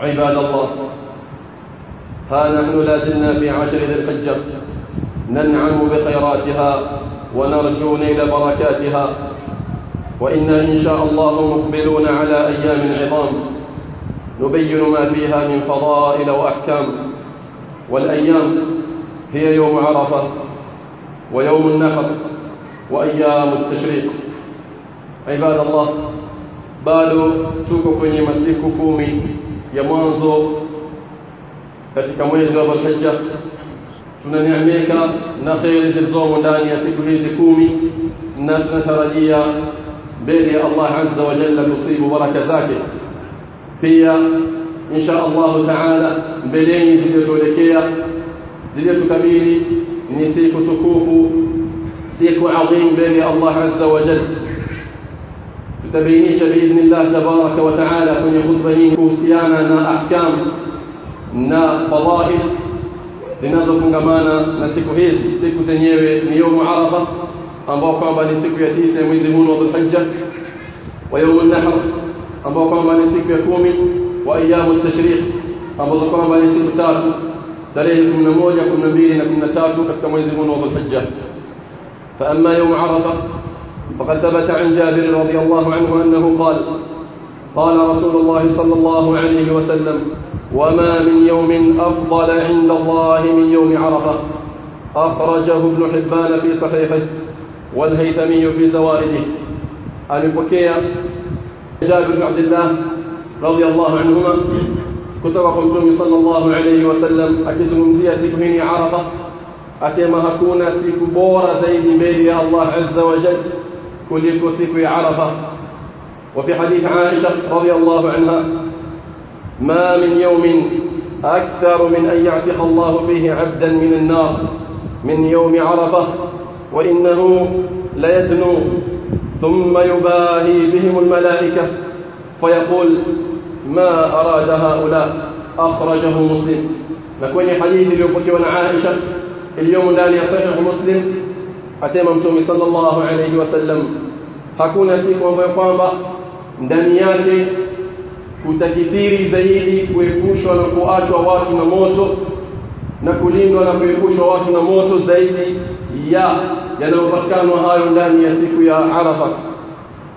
عباد الله. ها نحن لا زلنا في عشر ذي الحجة. ننعم بخيراتها ونرجو نيل بركاتها. وإنا إن شاء الله مقبلون على أيام عظام. نبين ما فيها من فضائل وأحكام. والأيام هي يوم عرفة ويوم النحر وأيام التشريق. عباد الله bado tuko kwenye masiku kumi ya mwanzo katika mwezi wa Dhulhijja tunaneemeka na kheri zilizomo ndani ya siku hizi kumi na tunatarajia mbele ya Allah azza wa jalla kusibu baraka zake pia insha Allah taala mbeleni zilizotuelekea zilizotukabili ni siku tukufu siku adhim mbele ya Allah azza wa jalla فبينيش بإذن الله تبارك وتعالى كن يخذ بينيك وسيانا نا أحكام نا فضائل. لنظر كمانا نسيكو هيزي سيكو سنيوي نيوم عرفة. أمبو قام بني سيكو يتيس ويزمون وضو الحجة. ويوم النحر أمبو قام بني سيكو يكومي وأيام التشريخ أمبو قام بني سيكو تاتو دليل كم نموجة كم نبيلنا كم نتاتو كفتم ويزمون وضو الحجة. فأما يوم عرفة وقد ثبت عن جابر رضي الله عنه أنه قال قال رسول الله صلى الله عليه وسلم وما من يوم أفضل عند الله من يوم عرفة. أخرجه ابن حبان في صحيحه والهيثمي في زوارده بكية جابر بن عبد الله رضي الله عنهما كتب قلتم صلى الله عليه وسلم اكزمزي سكهني عرفة اسيما هكونا سيكبور زيد بيني الله عز وجل. Siku ya Arafa وفي حديث عائشة رضي الله عنها ما من يوم أكثر من أن يعتق الله فيه عبدا من النار من يوم عرفة وإنه ليدنو ثم يباهي بهم الملائكة فيقول ما أراد هؤلاء؟ أخرجه مسلم نكون حديث اليوم عائشة اليوم لا يصحح مسلم asema mtume sallallahu alayhi wasallam hakuna siku ambayo kwamba ndani yake kutakithiri zaidi kuepushwa na kuachwa watu na moto na kulindwa na kuepushwa watu na moto zaidi ya yanayopatikana hayo ndani ya siku ya Arafa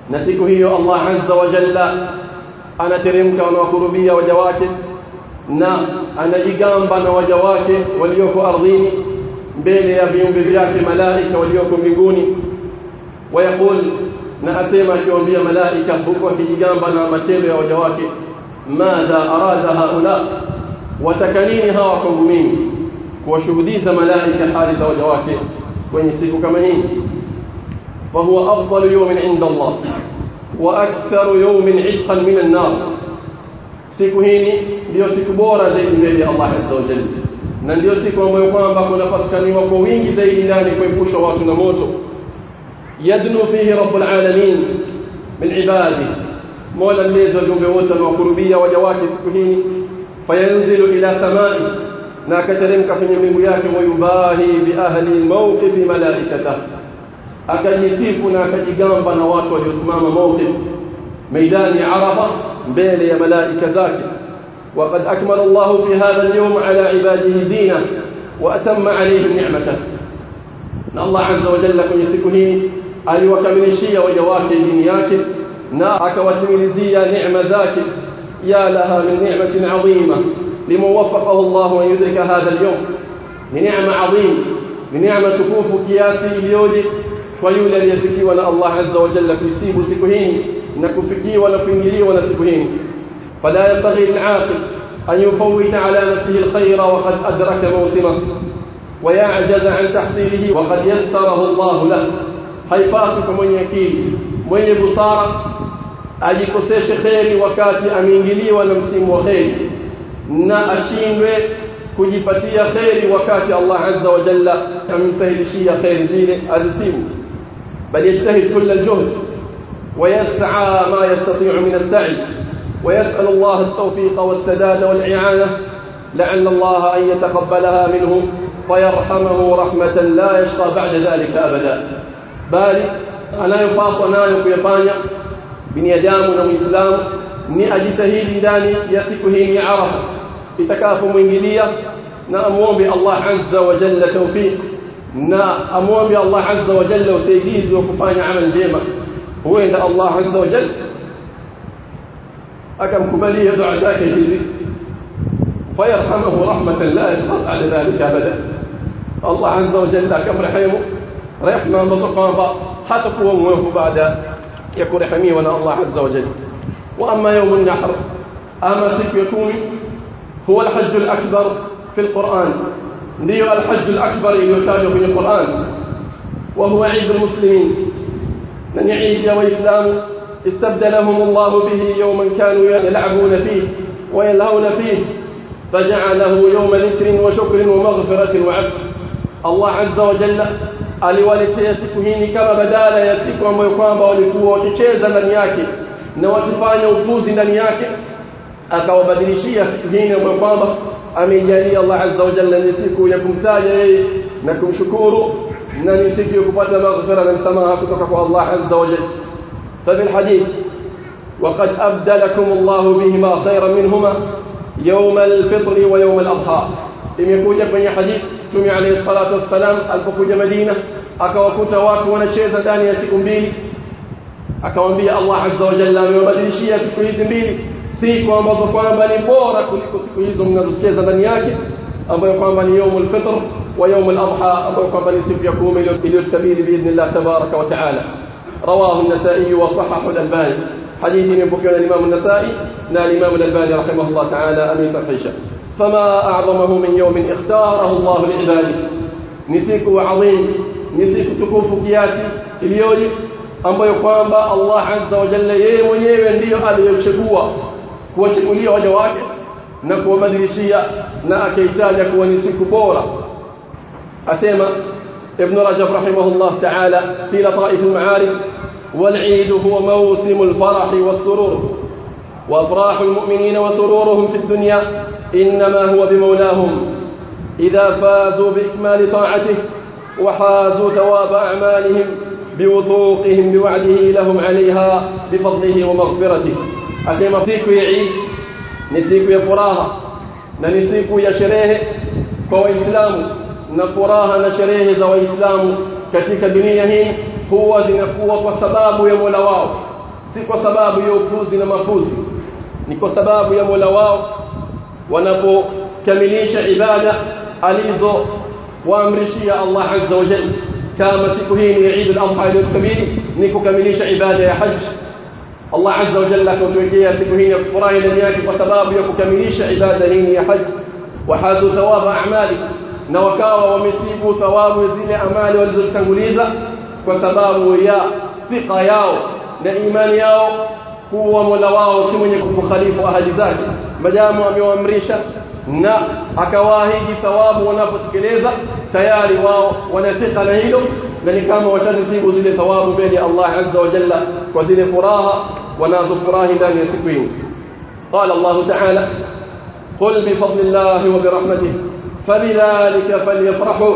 na siku hiyo Allah azza wa jalla anateremka anawakurubia waja wake na anajigamba na waja wake walioko ardhini mbele ya viumbe vyake malaika walioko mbinguni wayaqul na asema akiwaambia malaika huko akijigamba na matendo ya waja wake madha arada haula watakanini hawa kwangu mimi kuwashuhudiza malaika hali za waja wake kwenye siku kama hii فهو أفضل يوم عند الله وأكثر يوم عتقا من النار siku hii ndio siku bora zaidi mbele ya Allah azza wa jalla na ndio siku ambayo kwamba kunapatikaniwa kwa wingi zaidi ndani kuepusha watu na moto yadnu fihi rabbul alamin min ibadi mola mlezi wa viumbe wote anawakurubia waja wake siku hii fayanzilu ila samai na akateremka kwenye mbingu yake wayubahi biahli mawqifi malaikata akajisifu na akajigamba na watu waliosimama mawqif ميدان عرفة بين يا ملائكة زاكي وقد أكمل الله في هذا اليوم على عباده دينه وأتم عليهم نعمته. إن الله عز وجل لكم يسكني أي وكمل الشيء وجواك دنياك. ناك وتمل زي نعم زاك يا لها من نعمة عظيمة لمن وفقه الله أن يدرك هذا اليوم. لنعمة عظيم لنعمة كوف كياسي اليولي ويولى ليفكي ولا الله عز وجل لكم سيب سكهين. نكفكي ولا في ولا فلا ينبغي للعاقل أن يفوت على نفسه الخير وقد أدرك موسمه ويعجز عن تحصيله وقد يسره الله له. هاي فاسك من يكيل من يبصار. أجيكو سيش خير وكاتي أمينجلي ونمسيم وخير. نا أشين بي كجيبتي خير وكاتي الله عز وجل. أم سهل شي خير زين أزسيم. بل يجتهد كل الجهد ويسعى ما يستطيع من السعي. ويسأل الله التوفيق والسداد والإعانة لعل الله أن يتقبلها منه فيرحمه رحمة لا يشقى بعد ذلك أبدا bali anayopaswa nayo kuyafanya binadamu na muislamu ni ajitahidi ndani ya siku hii ni arafa itakapomwingilia na amwombe Allah azza wa jalla tawfiq na amwombe Allah azza wa jalla usaidizi wa kufanya amal njema huenda Allah azza wa jalla أكم أكمكبلي يدعى ذاك يجيزي فيرحمه رحمة لا يسقط على ذلك أبدا. الله عز وجل كم رحمه؟ رحمة مزقان حتى قوم وفو بعد. يكون رحمي ونا الله عز وجل. وأما يوم النحر أما سيكون هو الحج الأكبر في القرآن. نيو الحج الأكبر يتابع في القرآن. وهو عيد المسلمين. من يعيد يوم إسلامه استبدلهم الله به يوما كانوا يلعبون فيه ويلهون فيه فجعله يوم ذكر وشكر ومغفرة وعفو الله عز وجل aliwaletea siku hii ni kama badala ya siku ambayo kwamba walikuwa wakicheza ndani yake na wakifanya upuzi ndani yake akawabadilishia siku hii ambayo kwamba ameijalia Allah azza wa jalla ni siku ya kumtaja yeye na kumshukuru na ni siku ya kupata maghfira na msamaha kutoka kwa Allah azza wa jalla ففي الحديث وقد أبدلكم الله بهما خيرا منهما يوم الفطر ويوم الأضحى. inayokuja katika hadithi Mtume عليه الصلاة والسلام alipokuja مدينة akawakuta watu wanacheza ndani ya siku mbili. akawaambia الله عز وجل amewabadilishia siku mbili. siku ambazo kwamba ni bora kuliko siku mnazocheza ndani yake أبو يقوم بني يوم الفطر ويوم الأضحى أبو يقوم بني سيب يقوم إليو تكبيري بإذن الله تبارك وتعالى. رواه النسائي وصححه الألباني. حديث ينبكي الإمام النسائي نا الإمام الألباني رحمه الله تعالى أن يصححه فما أعظمه من يوم اختاره الله لعباده. نسيك عظيم نسيك تكوف كياسي اليوم azza wa jalla yeye mwenyewe ndiyo aliyochagua kuwachagulia waja wake na kuwabadilishia na akaitaja kuwa ni siku bora asema ابن رجب رحمه الله تعالى في لطائف المعارف والعيد هو موسم الفرح والسرور. وأفراح المؤمنين وسرورهم في الدنيا إنما هو بمولاهم. إذا فازوا بإكمال طاعته وحازوا ثواب أعمالهم بوثوقهم بوعده لهم عليها بفضله ومغفرته. asema siku ya Eid ni siku ya furaha na ni siku na furaha na sherehe za waislamu katika dunia hii huwa zinakuwa kwa sababu ya Mola wao si kwa sababu ya upuzi na mapuzi ni kwa sababu ya Mola wao wanapokamilisha ibada alizo waamrishia Allah azza wa jalla kama siku hii ni Eid al-Adha iliyokabili ni kukamilisha ibada ya haji Allah azza wa jalla akatuwekea siku hii ya kufurahi ndani yake kwa sababu ya kukamilisha ibada hii ya haji wahazu thawaba a'mali na wakawa wamesibu thawabu zile amali walizotanguliza kwa sababu ya thika yao na imani yao kuwa Mola wao si mwenye kukhalifu ahadi zake majamu amewaamrisha na akawaahidi thawabu wanapotekeleza tayari wao wanathika na hilo na ni kama washazisibu zile thawabu mbele ya Allah azza wa jalla kwa zile furaha wanazofurahi ndani ya siku hii قال الله تعالى قل بفضل الله وبرحمته فبذلك فليفرحوا.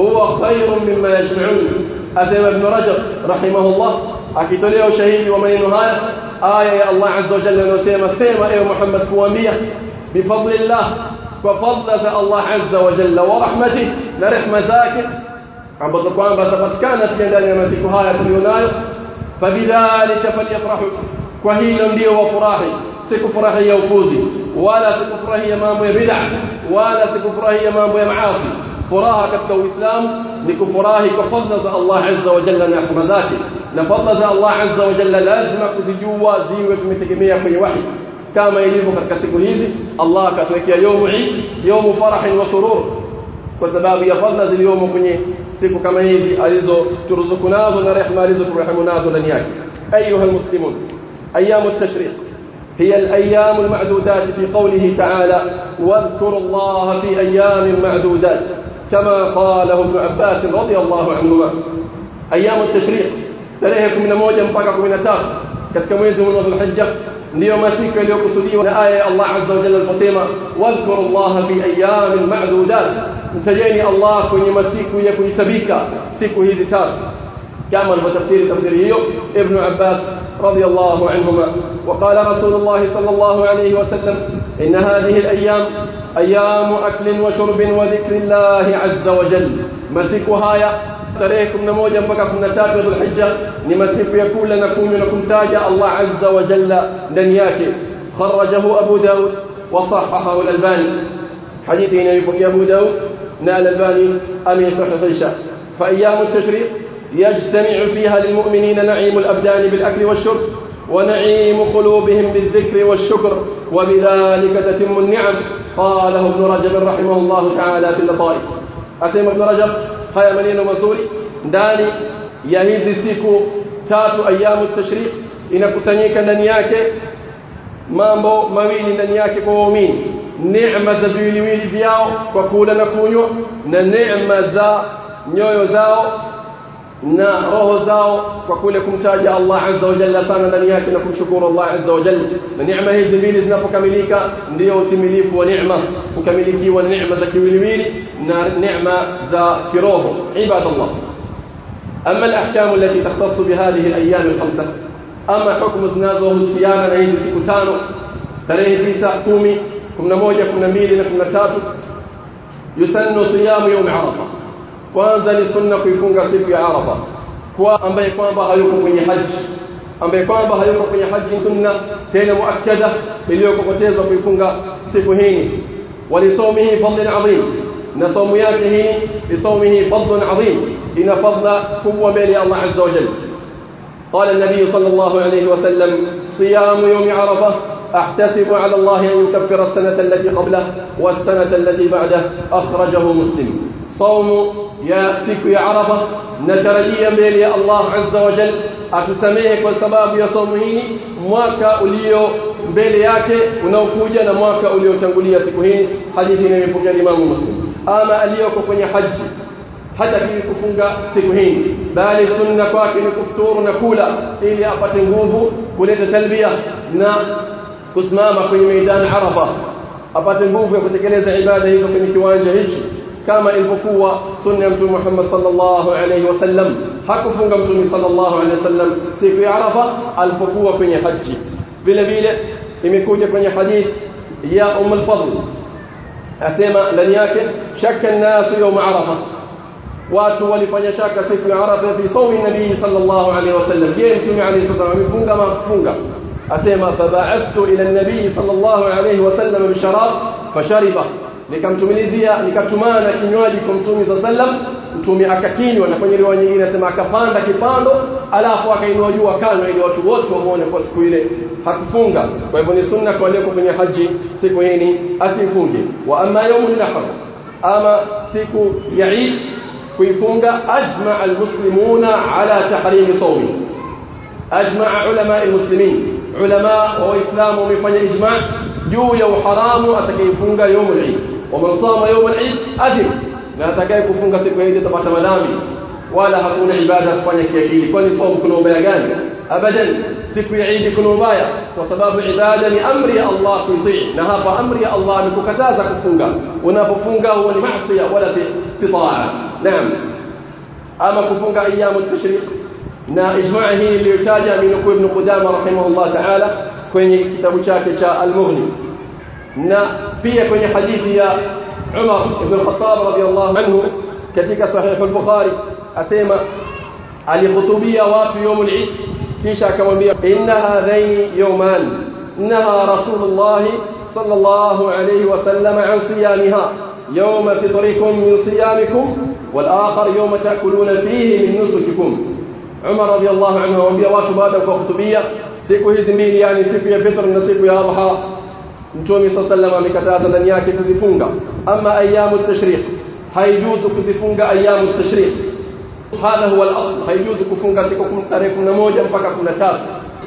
هو خير مما يجمعون. أسيب بن رجب رحمه الله. أكيد له شهيد ومن هاي آية يا الله عز وجل نسيم السيمة أيها محمد كوامية بفضل الله وفضل الله عز وجل ورحمته. نرح مزاكر عن بطل القرآن بس كانت كذلك نسيك هاي في اليونايو فبذلك فليفرحوا. وهي لم يوفراحي سيكفراحي يوفوزي wala sikufurahia mambo ya bid'a wala sikufurahia mambo ya maasi furaha katika uislamu ni kufurahi kwa fadhila za Allah azza wa jalla na rehema zake na fadhila za Allah azza wa jalla lazima kuzijua ziwe tumetegemea kwenye wahi kama ilivyo katika siku hizi Allah akatuwekea yaumu Eid yaumu farahin wa surur kwa sababu ya fadhila zilizomo kwenye siku kama hizi alizoturuzuku nazo na rehema alizoturehemu nazo ndani yake ayuha almuslimun أيام التشريق هي الأيام المعدودات في قوله تعالى واذكروا الله في أيام معدودات كما قاله ابن عباس رضي الله عنهما. أيام التشريق تليهكم من موجة مطاقكم من أتاق كتكم يزهم من الحجة. نيوم سيكا ليقصدي آية الله عز وجل القصيمة واذكروا الله في أيام معدودات انتجيني الله كني مسيك يكون سبيكا سيكو هي كما في تفسير تفسيره ابن عباس رضي الله عنهما. وقال رسول الله صلى الله عليه وسلم إن هذه الأيام أيام أكل وشرب وذكر الله عز وجل. مسكها يا تاريخ كنا موجه مبقى كنا تاتي ذو الحجة. نمسك يقول لنا كون لكم تاج الله عز وجل دنياك خرجه أبو داود وصححه الألباني. حديثنا يبقى أبو داود. نال الألباني أمين صحيح فأيام التشريف يجتمع فيها للمؤمنين نعيم الأبدان بالأكل والشرب ونعيم قلوبهم بالذكر والشكر وبذلك تتم النعم. قاله ابن رجب رحمه الله تعالى في اللطائف asema ابن رجب haya maneno mazuri ndani ya hizi siku tatu أيام التشريق. inakusanyika ndani yake mambo mawili ndani yake kwamba ni neema za viwiliwili vyao kwa kula na kunywa. neema za nyoyo zao. Na roho zao kwa kule kumtaja Allah azza wa jalla sana ndani yake na kumshukuru Allah azza wa jalla na neema hizi mbili zinapokamilika ndio utimilifu wa neema kukamilikiwa neema za kiwiliwili na neema za kiroho ibadallah أما الأحكام التي تختص بهذه الأيام الخمسة أما حكم زنازو husiana na hizi siku tano tarehe 9 10 11 12 na 13 yusannu siyamu yawm arafa kwanza ni sunna kuifunga siku ya arafa kwa ambaye kwamba hayuko kwenye haji ambaye kwamba hayuko kwenye haji sunna tena muakkada iliyokokotezwa kuifunga siku hii walisomihi fadlun adhim na somo yake hii lisomihi fadlun adhim ina fadla kubwa mbele ya Allah azza wa jalla قال النبي صلى الله عليه وسلم صيام يوم عرفة أحتسب على الله أن يكفر السنة التي قبله والسنة التي بعده أخرجه مسلم صوم يا سيك يا عربة نترجي ya الله عز وجل. atasamehewa kwa sababu ya saumu hii. mwaka ulio mbele yake. unaokuja na mwaka uliotangulia ya siku hii hadithi ameipokea الإمام المسلم ama aliyeko katika hija hatofunga siku hii bali sunna kwake ni kufuturu na kula. ili apate nguvu kuleta تلبية. na kusimama kwenye ميدان عرفة. apate nguvu ya kutekeleza عبادة. hizo كنكوان جهيجي kama ilivyokuwa sunna ya mtume Muhammad sallallahu alayhi wasallam hakufunga mtume sallallahu alayhi wasallam siku ya Arafa alipokuwa kwenye haji vile vile imekuja kwenye hadith ya Umm al-Fadl asema ndani yake shakka an-nas yawm Arafa watu walifanya shaka siku ya Arafa fi sawmi nabii sallallahu alayhi wasallam je mtume alayhi wasallam amefunga ama kufunga asema faba'athtu ila an-nabii sallallahu alayhi wasallam bisharab fashariba nikamtumilizia nikatumana kinywaji kwa mtume sallam mtume akakinywa na kwenye riwaya nyingine anasema akapanda kipando alafu akainua juu akanywa ili watu wote wamuone kwa siku ile. Hakufunga. Kwa hivyo ni sunna kwa aliyeko kwenye haji siku hii asifunge. Wa amma yawmul nahr ama siku ya Eid kuifunga ajma almuslimuna ala tahrim sawmi. Ajma ulama almuslimin ulama wa waislamu wamefanya ijma juu ya uharamu atakayefunga yawmul Eid ومن صام يوم العيد أثم na atakaye kufunga siku hii atapata madhambi wala hakuna ibada kufanya kiakili kwani somo kuna ubaya gani abadan siku ya Eid kuna ubaya kwa sababu ibada ni amri ya Allah kuitii na hapa amri ya Allah amekukataza kufunga unapofunga huwa ni maasi wala si taa naam ama kufunga ayamu tashriq na ijmaa hii iliyotaja minukuu ibn Qudama rahimahullah ta'ala kwenye kitabu chake cha Al-Mughni na pia kwenye hadithi ya Umar ibn al-Khattab radiyallahu anhu katika sahih al-Bukhari asema alihutubia watu يوم العيد kisha akamwambia inna hadhaini yawman naha rasulullah sallallahu alayhi wasallam an siyamiha يوم فطركم من صيامكم والآخر يوم تأكلون فيه من نسككم عمر رضي الله عنه وانبيا watu baada ya kuhutubia siku hizi mbili yani siku ya fitr na siku ya adha mtume sallallahu amekataza ndani yake kuzifunga ama ayamu tashriq haijuzu kuzifunga ayamu tashriq hadha huwa al-asl haijuzu kufunga siku tarehe 11 mpaka 13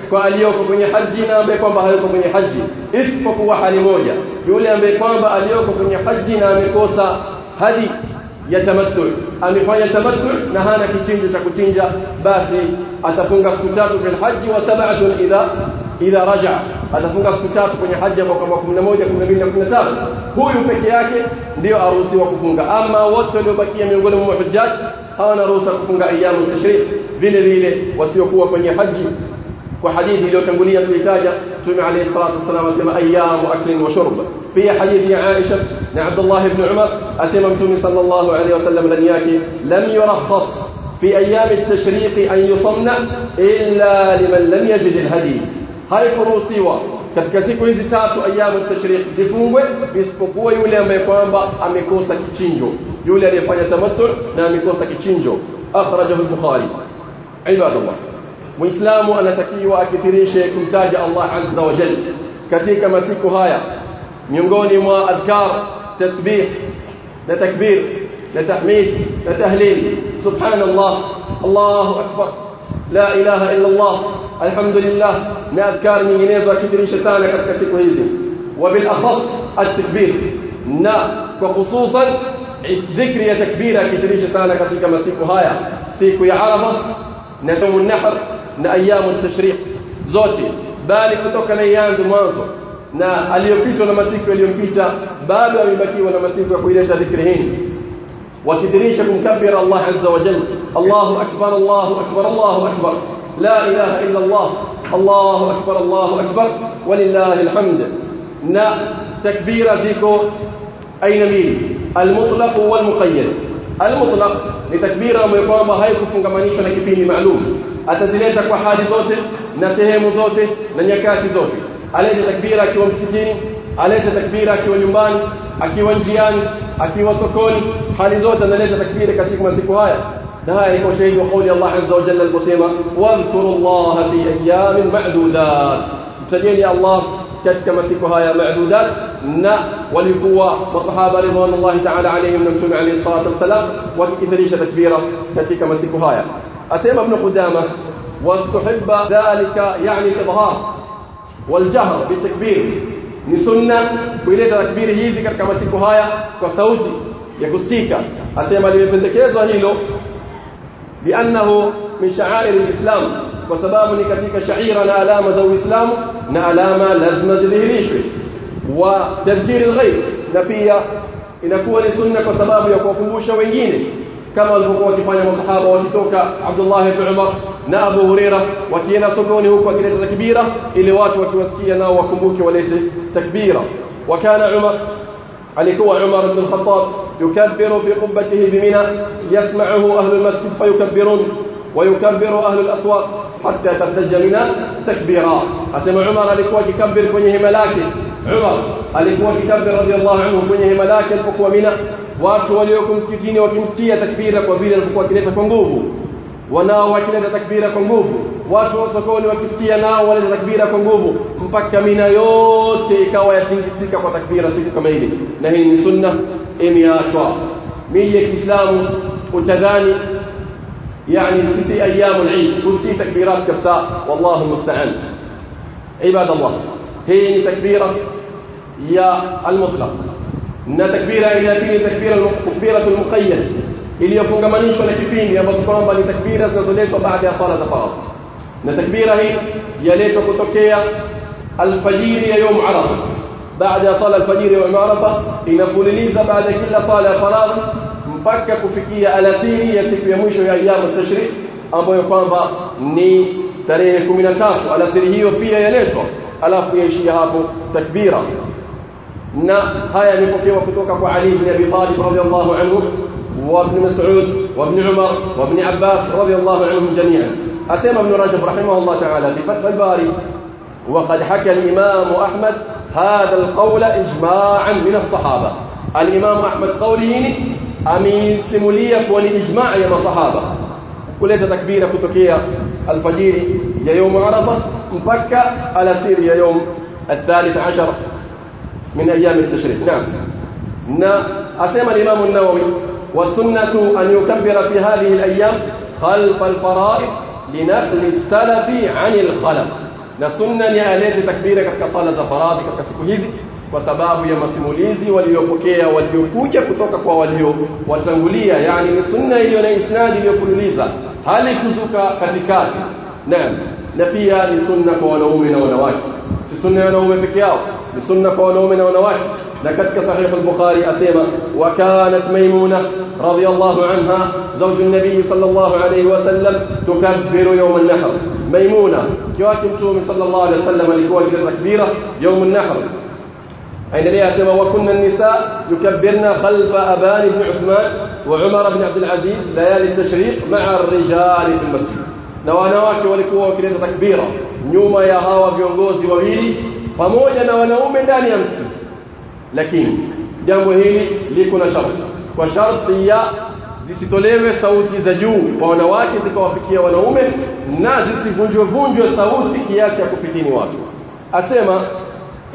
kwa aliyoko kwenye haji na ambaye kwamba hayuko kwenye haji isipokuwa hali moja yule ambaye kwamba aliyoko kwenye haji na amekosa hadi hana kichinjo cha kuchinja basi atafunga siku tatu fil haji wa sab'atun idha idha raja atafunga siku tatu kwenye haji kwa kama 11 12 na 15 huyu peke yake ndio aruhusiwa kufunga ama wote waliobakia miongoni mwa hujjaj hawana ruhusa kufunga ayamu tashriq vile vile wasiokuwa kwenye haji kwa hadithi iliyotangulia tulitaja Mtume عليه الصلاه والسلام asema ayamu aklin wa shurb pia hadithi ya Aisha na Abdullah ibn Umar asema Mtume sallallahu alayhi wasallam ndani yake lam yurakhas fi ayam at-tashriq an yusamna illa liman lam yajid al-hadi haikuruhusiwa katika siku hizi tatu ayamu tashriq zifungwe isipokuwa yule ambaye kwamba amekosa kichinjo yule aliyefanya tamattu na amekosa kichinjo akhrajahu al-bukhari ibadallah muislamu anatakiwa akithirishe kumtaja Allah azza wa jalla katika masiku haya miongoni mwa adhkar tasbih na takbir na tahmid na tahlil subhanallah Allahu akbar la ilaha illa Allah alhamdulillah na adhkar nyinginezo akithirisha sana katika siku hizi وبالاخص التكبير na kwa hususan dhikri ya takbira akithirisha sana katika masiku haya siku ya arafa na saumu nahr na ayamu tashriq zote bali kutoka na ianze mwanzo na aliyopitwa na masiku yaliyopita bado amebakiwa na masiku ya kuileta dhikri hii wakithirisha kumkabira Allah azza wa jalla Allahu akbar Allahu akbar Allahu akbar la ilaha illa Allah Allahu akbar Allahu akbar walillahi alhamd na takbira ziko aina mbili almutlaq wal muqayyad almutlaq ni takbira ambayo kwamba haikufungamanishwa na kipindi maalum atazileta kwa hali zote na sehemu zote na nyakati zote alete takbira akiwa msikitini alete takbira akiwa nyumbani akiwa njiani akiwa sokoni hali zote analeta takbira katika masiku haya na haya ni kwa shahidi wa kauli Allah azza wa jalla aliposema wadhkuru Allah fi ayamin ma'dudat mtajeni Allah katika masiku haya ma'dudat na walikuwa masahaba ridwanullahi ta'ala alayhim na mtume alayhi salatu wassalam wakikithirisha takbira katika masiku haya أسيما ابن قدامة واستحب ذلك يعني الإظهار والجهر بالتكبير. نسنة وإليه تكبير هيزي كما سيكو هايا كسوتي يكستيكا أسيما اللي لبندكيز وهيلو بأنه من شعائر الإسلام وسباب نكتيك شعيرا نألام زو إسلام نألام لزم زده ريشوي وتذكير الغيب نبيا إن أكون سنة وسباب يقوم بوشا وينجيني. كما الذي يفعل الصحابة وتتوك عبد الله بن عمر نا أبو هريرة وكينا صدونه وكينا تكبيرة إلي وات وكوسكي ناو وكبوك وليت تكبيرة. وكان عمر عليكو عمر بن الخطاب يكبر في قبته بمنى يسمعه أهل المسجد فيكبرون ويكبر أهل الأسواق حتى ترتج منى تكبيرا. أسمع عمر عليكو يكبر كنه ملاك. عمر عليكو يكبر رضي الله عنه كنه ملاك فقوى منى watu walioko msikitini wakimsikia takbira kwa vile alikuwa akileta kwa nguvu wanao wakileta takbira kwa nguvu watu wa sokoni wakisikia nao waleta takbira kwa nguvu mpaka Mina yote ikawa yatingisika kwa takbira siku kama ile na hii ni sunna imeachwa miji ya Kiislamu utadhani يعني سيسي أيام العيد وسكي تكبيرات كبساء والله المستعان عباد الله هي تكبيرة يا المطلق إن تكبيرة إلى فيه تكبيرة تكبيرة المقيد iliyofungamanishwa na kipindi ambazo kwamba ni takbira zinazoletwa baada ya sala za faradhi na takbira hii yaletwa kutokea alfajiri ya يوم arafa baada ya sala alfajiri ya يوم arafa inafululiza baada ya kila mpaka kufikia alasiri ya siku ya mwisho ya ayamu tashrik ambayo kwamba ni tarehe 13 alasiri hiyo pia yaletwa alafu yaishia hapo takbira na haya yamepokewa kutoka kwa Ali ibn Abi Talib radhiyallahu anhu وابن مسعود وابن عمر وابن عباس رضي الله عنهم جميعا أسمى ابن رجب رحمه الله تعالى في فتح الباري وقد حكى الإمام أحمد هذا القول إجماعا من الصحابة الإمام أحمد قوله أمين سمولية ولإجماع يا صحابة كلية تكبيرة كتكية الفجير يا يوم عرفة مبكى على سير يا يوم الثالث عشر من أيام التشريق. نعم. أسلم الإمام النووي. والسنة أن يكبر في هذه الأيام خلف الفرائض لنقل السلف عن الخلق نسنة لأليت تكبير كتك صالة زفراض كتك سكوهيزي وسباب يما سموليزي وليوكوكيا وليوكوكيا كتوكك وليو وتنغولية يعني نسنة إلينا إسناد يفلوليزا هل كزوك كتكات نعم. na pia ni sunna wanaume na wanawake. Si sunna ya wanaume peke yao ni sunna kwa wanaume na wanawake na katika sahih al-bukhari asema wa kanat maimuna radiyallahu anha zawj an-nabi sallallahu alayhi wasallam tukabbiru yawm an-nahr maimuna kiwake mtume sallallahu alayhi wasallam alikuwa akileta takbira yawm an-nahr aendelea asema wa kunna an-nisa yukabbirna khalfa aban ibn uthman wa umar ibn abd al-aziz layali at-tashriq ma'a ar-rijal nyuma ya hawa viongozi wawili pamoja na wanaume ndani ya msikiti. Lakini jambo hili liko na sharti. Kwa sharti ya zisitolewe sauti za juu kwa wanawake zikawafikia wanaume na zisivunjwe vunjwe sauti kiasi ya kufitini watu. Asema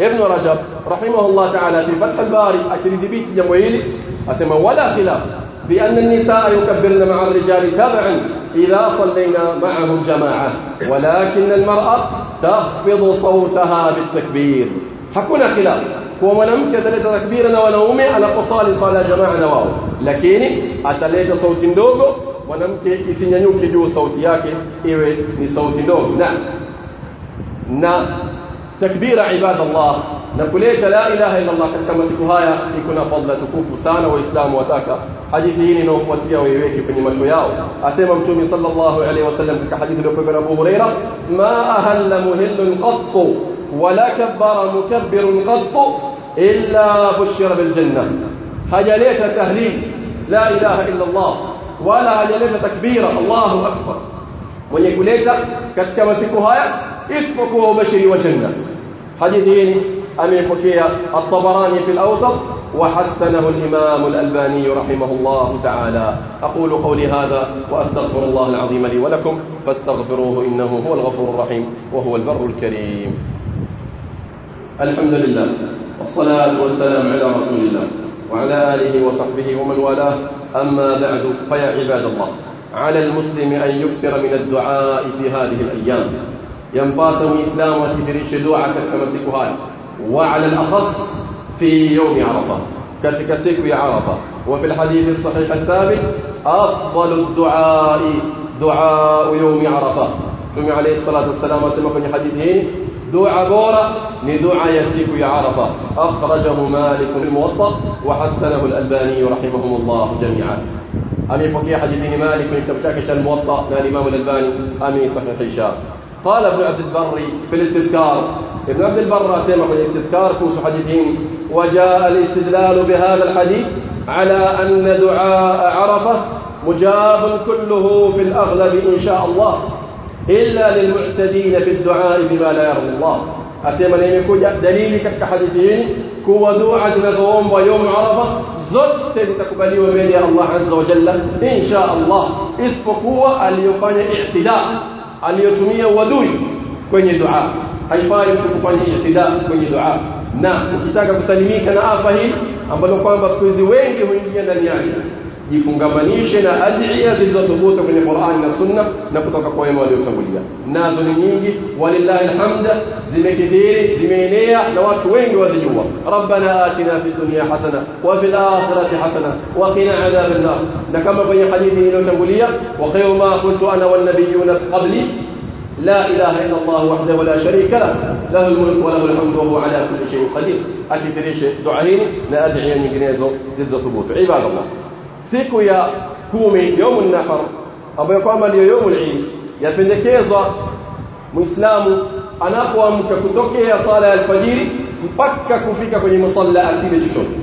ابن رجب رحمه الله تعالى في فتح الباري أكريد بيت جمويلي. أسمى ولا خلاف بأن النساء يكبرن مع الرجال تابعا إذا صلينا معه الجماعة. ولكن المرأة تخفض صوتها بالتكبير. حكونا خلاف. ومنم كذلك تكبيرنا ونومي على قصال صلاة جماعة نواو. لكن أتليج صوت دوغو ونم كيسين ينوكي جو صوتياك إيوه نصوت دوغو. نعم. نعم. تكبير عباد الله. نقوليك لا إله إلا الله كما سكهايا يكون فضل تكوف سانا وإسلام وتاكا حديثين نوفوتيا ويويكي في نمتويا أسيما متومي صلى الله عليه وسلم في حديث لكي أبو هريرة. ما أهل مهل قط ولا كبر مكبر قط إلا بشر بالجنة. هجليت تهليل. لا إله إلا الله. ولا هجليت تكبير. الله أكبر. ويقوليك كما سكهايا isipokuwa ubashiri wa janna hadithi hii amepokea at-Tabarani al-Imam al-Albani rahimahullah ta'ala aqulu qawli hadha wa astaghfiru Allah al-azim li wa lakum fastaghfiruhu innahu huwa al-ghafur ar-rahim wa huwa al-barr al-karim alhamdulillah والصلاة والسلام على رسول الله وعلى آله وصحبه ومن والاه أما بعد فيا عباد الله على المسلم أن يكثر من الدعاء في هذه الأيام ينباس الإسلام وتدريش دعاء كما سيكوها وعلى الأخص في يوم عرفة. كتك سيكو عرفة. وفي الحديث الصحيح الثابت أفضل الدعاء دعاء يوم عرفة. ثم عليه الصلاة والسلام وسلم حديثين دعاء بورا ندعاء يسيك يا عرفة. أخرجه مالك الموطأ وحسنه الألباني رحمهم الله جميعا. أمي فكي حديثين مالك من تبتاكش الموطأ نا الإمام الألباني أمي صحيح الشاب قال ابن عبد البر في الاستذكار. ابن عبد البر سيما في الاستذكار كوس حديثين. وجاء الاستدلال بهذا الحديث على أن دعاء عرفة مجاب كله في الأغلب إن شاء الله إلا للمعتدين في الدعاء بما لا يرضي الله. asema na imekuja dalili katika hadithi hii kuwa dua zinazoombwa يوم عرفة zote zitakubaliwa mbele ya Allah azza wa jalla insha Allah isipokuwa aliyofanya i'tida aliyotumia uadui kwenye dua haifai mtu kufanya i'tida kwenye dua na ukitaka kusalimika na afa hii ambalo kwamba siku hizi wengi huingia ndani yake jifungamanishe na adhiya zilizothubutu kwenye Qur'ani na Sunna na kutoka kwa wema waliotangulia. Nazo ni nyingi, walillahi alhamda, zimekithiri, zimeenea na watu wengi wazijua. Rabbana atina fid dunya hasana wa fil akhirati hasana wa qina adhaban. Na kama kwenye hadithi iliyotangulia, wa khayru ma qultu ana wan nabiyuna qabli لا إله إلا الله وحده لا شريك له له الملك وله الحمد وهو على كل شيء قدير akithirishe dua hili na adhiya nyinginezo zilizothubutu ibadallah siku ya kumi yaumu nahar ambayo kwamba ndiyo yaumu lidi yapendekezwa muislamu anapoamka kutokea sala ya alfajiri mpaka kufika kwenye musalla asile chochote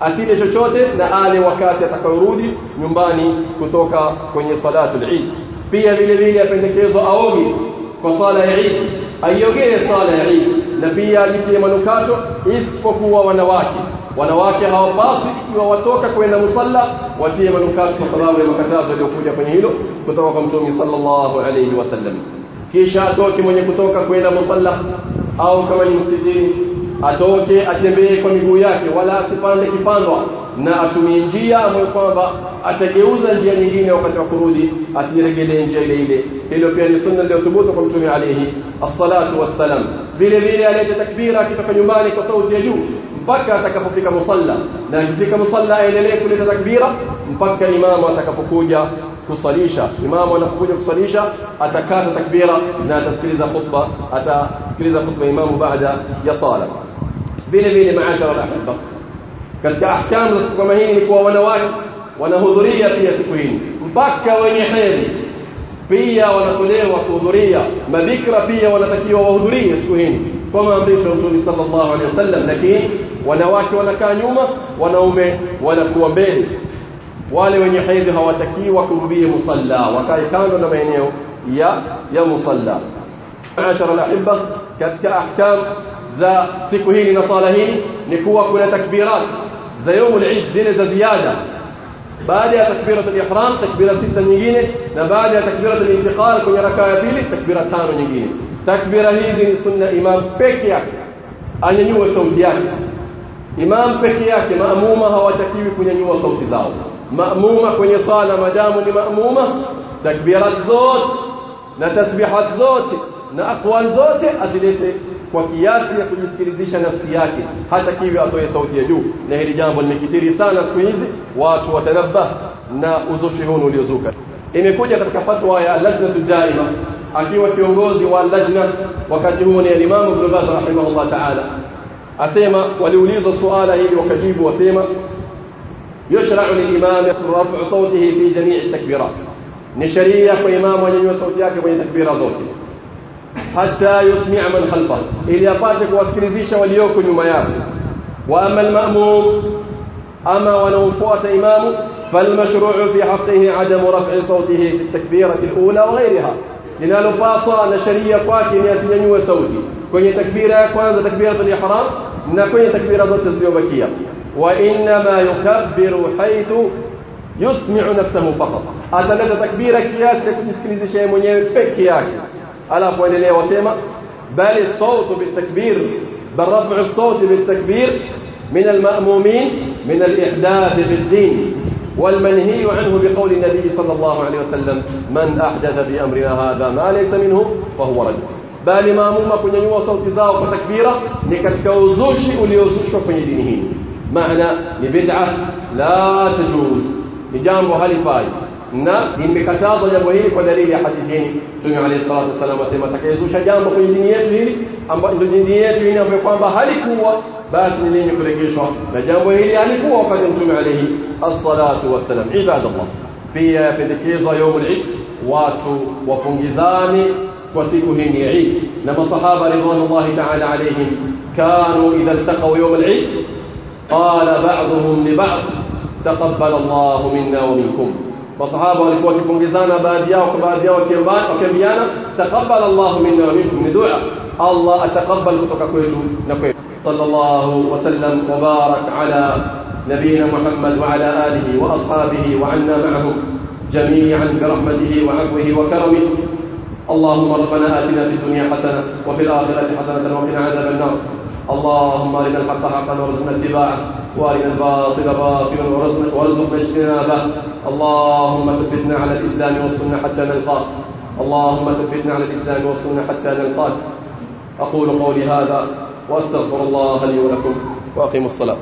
asile chochote na ale wakati atakayorudi nyumbani kutoka kwenye salatu al-Eid pia vile vile yapendekezwa aoge kwa sala ya Eid aiogee sala ya Eid na pia ajitie manukato isipokuwa wanawake wanawake hawapaswi ikiwa watoka kwenda musalla watie manukato kwa sababu ya makatazo yaliyokuja kwenye hilo kutoka kwa mtume sallallahu alayhi wasallam kisha atoke mwenye kutoka kwenda musalla au kama ni msikitini atoke atembee kwa miguu yake wala asipande kipandwa na atumie njia ambayo kwamba atageuza njia nyingine wakati wa kurudi asiregelee njia ile ile hilo pia ni sunna iliyothubutu kwa mtume alayhi as-salatu wassalam vile vile alete takbira akitoka nyumbani kwa sauti ya juu mpaka atakapofika musalla na akifika musalla aendelee kuleta takbira mpaka imamu atakapokuja kusalisha imamu anapokuja kusalisha atakata takbira na atasikiliza khutba atasikiliza khutba imamu baada ya sala vile vile maashara al-ahibba katika ahkamu za siku kama hii ni kuwa wanawake wanahudhuria pia siku hii mpaka wenye hedhi pia wanatolewa kuhudhuria madhikra pia wanatakiwa wahudhurie siku hii kwa maamrisho ya Mtume sallallahu alaihi wasallam lakini wanawake wanakaa nyuma wanaume wanakuwa mbele wale wenye hedhi hawatakiwa kuhudhuria musalla wakae kando na maeneo ya ya musalla ashara alahibba katika ahkam za siku hili na sala hili ni kuwa kuna takbirat za يوم العيد zile za ziada بعد تكبيرة الإحرام تكبيرة ستة نجينة. بعد تكبيرة الانتقال كن ركاة بيلي تكبيرة تانو نجينة. تكبيرة هذه سنة إمام بكيا. أن ينوى صوتياك إمام بكياك مأمومة هو تكيوي كن ينوى صوت زاو. مأمومة كن يصال مدام لمأمومة تكبيرة زوت نتسبيحات زوت نأقوال زوت أزليت kwa kiasi ya kujisikilizisha nafsi yake hata kiwe atoe sauti ya juu na hili jambo limekithiri sana siku hizi watu watanabah na uzushi huu uliozuka imekuja katika fatwa ya lajnatu daima akiwa kiongozi wa lajna wakati huo ni Imam Ibn Baz rahimahullah ta'ala asema waliulizwa suala hili wakajibu wasema يشرع للإمام رفع صوته في جميع التكبيرات نشرية فإمام ونيو صوتي yake kwenye takbira zote حتى يسمع من خلفه. إلي أباتك واسكريزيشا وليوكو نميات وأما المأموم أما ونوفوات إمامه فالمشروع في حقه عدم رفع صوته في التكبيرة الأولى وغيرها. لنا لباصة نشرية قاكي نياسي نيو سوتي كوني تكبيرة كوانزا تكبيرة الإحرام كوني تكبيرة زوت تسليو بكية وإنما يكبر حيث يسمع نفسه فقط. أتنجى تكبيرك ياسي كتسكريزي شيء منيو بكياكي. Alafu endelea wasema bali sautu bitakbir bal raf'u as-sawt bitakbir من المأمومين من الإحداث في الدين والمنهي عنه بقول النبي صلى الله عليه وسلم من أحدث في أمرنا هذا ما ليس منه فهو رجل bali maamuma kunyanyua sauti zao kwa takbira ni katika uzushi uliozushwa kwenye dini hii maana ni bid'a la tajuz ni jambo halifai na limekatazwa jambo hili kwa dalili ya hadithi Mtume alayhi salatu wasallam asema atakayezusha jambo kwenye dini yetu hili ambayo ndio dini yetu hili ambayo kwamba halikuwa basi ni lenye kurejeshwa na jambo hili halikuwa wakati Mtume alayhi as-salatu wassalam ibadallah pia yapendekezwa يوم العيد watu wapongezane kwa siku hii ni Eid na masahaba ridwanullahi ta'ala alayhim kanu idha iltaqaw yawm al-Eid qala ba'dhum li ba'd taqabbal Allahu minna wa minkum masahaba walikuwa wakipongezana baadhi yao kwa baadhi yao wakiambiana taqabbal Allahu minna wa minkum. Ni dua. Allah sallallahu wasallam wa barak ala نبينا محمد وعلى آله وأصحابه وعنا معهم جميعا برحمته وعفوه وكرمه اللهم ربنا آتنا في الدنيا حسنة وفي الآخرة حسنة وقنا عذاب النار اللهم ارنا الحق حقا وارزقنا اتباعه وارنا الباطل باطلا وارزقنا اجتنابه اللهم ثبتنا على الإسلام والسنة حتى نلقاك اللهم ثبتنا على الإسلام والسنة حتى نلقاك أقول قولي هذا وأستغفر الله لي ولكم. وأقيموا الصلاة.